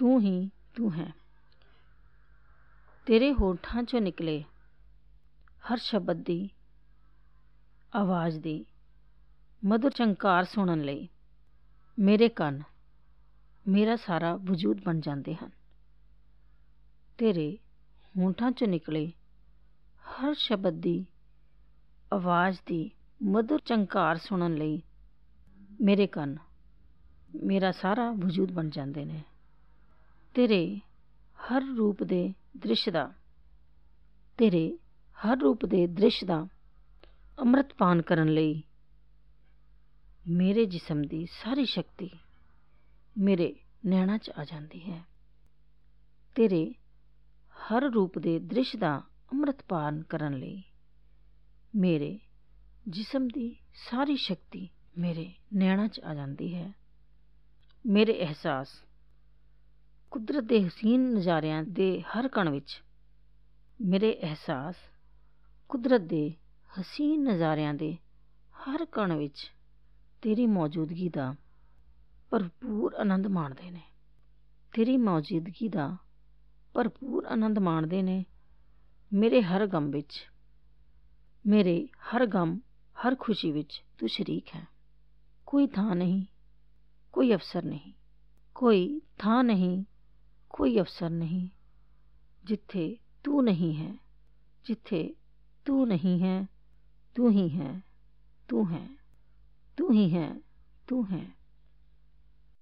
ਤੂੰ ਹੀ, ਤੂੰ ਹੈ। ਤੇਰੇ ਹੋਠਾਂ 'ਚੋਂ ਨਿਕਲੇ ਹਰ ਸ਼ਬਦ ਦੀ ਆਵਾਜ਼ ਦੀ ਮਧੁਰ ਝੰਕਾਰ ਸੁਣਨ ਲਈ ਮੇਰੇ ਕੰਨ ਮੇਰਾ ਸਾਰਾ ਵਜੂਦ ਬਣ ਜਾਂਦੇ ਹਨ। ਤੇਰੇ ਹੋਠਾਂ 'ਚੋਂ ਨਿਕਲੇ ਹਰ ਸ਼ਬਦ ਦੀ ਆਵਾਜ਼ ਦੀ ਮਧੁਰ ਝੰਕਾਰ ਸੁਣਨ ਲਈ ਮੇਰੇ ਕੰਨ ਮੇਰਾ ਸਾਰਾ ਵਜੂਦ ਬਣ ਜਾਂਦੇ ਨੇ। ਤੇਰੇ ਹਰ ਰੂਪ ਦੇ ਦ੍ਰਿਸ਼ ਦਾ। ਤੇਰੇ ਹਰ ਰੂਪ ਦੇ ਦ੍ਰਿਸ਼ ਦਾ ਅੰਮ੍ਰਿਤ ਪਾਨ ਕਰਨ ਲਈ ਮੇਰੇ ਜਿਸਮ ਦੀ ਸਾਰੀ ਸ਼ਕਤੀ ਮੇਰੇ ਨੈਣਾਂ 'ਚ ਆ ਜਾਂਦੀ ਹੈ। ਤੇਰੇ ਹਰ ਰੂਪ ਦੇ ਦ੍ਰਿਸ਼ ਦਾ ਅੰਮ੍ਰਿਤ ਪਾਨ ਕਰਨ ਲਈ ਮੇਰੇ ਜਿਸਮ ਦੀ ਸਾਰੀ ਸ਼ਕਤੀ ਮੇਰੇ ਨੈਣਾਂ 'ਚ ਆ ਜਾਂਦੀ ਹੈ। ਮੇਰੇ ਅਹਿਸਾਸ ਕੁਦਰਤ ਦੇ ਹਸੀਨ ਨਜ਼ਾਰਿਆਂ ਦੇ ਹਰ ਕਣ ਵਿੱਚ ਮੇਰੇ ਅਹਿਸਾਸ ਕੁਦਰਤ ਦੇ ਹਸੀਨ ਨਜ਼ਾਰਿਆਂ ਦੇ ਹਰ ਕਣ ਵਿੱਚ ਤੇਰੀ ਮੌਜੂਦਗੀ ਦਾ ਭਰਪੂਰ ਆਨੰਦ ਮਾਣਦੇ ਨੇ। ਤੇਰੀ ਮੌਜੂਦਗੀ ਦਾ ਭਰਪੂਰ ਆਨੰਦ ਮਾਣਦੇ ਨੇ ਮੇਰੇ ਹਰ ਗਮ ਵਿੱਚ। ਮੇਰੇ ਹਰ ਗਮ, ਹਰ ਖੁਸ਼ੀ ਵਿੱਚ ਤੂੰ ਸ਼ਰੀਕ ਹੈ। ਕੋਈ ਥਾਂ ਨਹੀਂ, ਕੋਈ ਅਵਸਰ ਨਹੀਂ, ਕੋਈ ਥਾਂ ਨਹੀਂ ਕੋਈ ਅਵਸਰ ਨਹੀਂ ਜਿੱਥੇ ਤੂੰ ਨਹੀਂ ਹੈ ਜਿੱਥੇ ਤੂੰ ਨਹੀਂ ਹੈ ਤੂੰ ਹੀ ਹੈ ਤੂੰ ਹੈ ਤੂੰ ਹੀ ਹੈ ਤੂੰ ਹੈ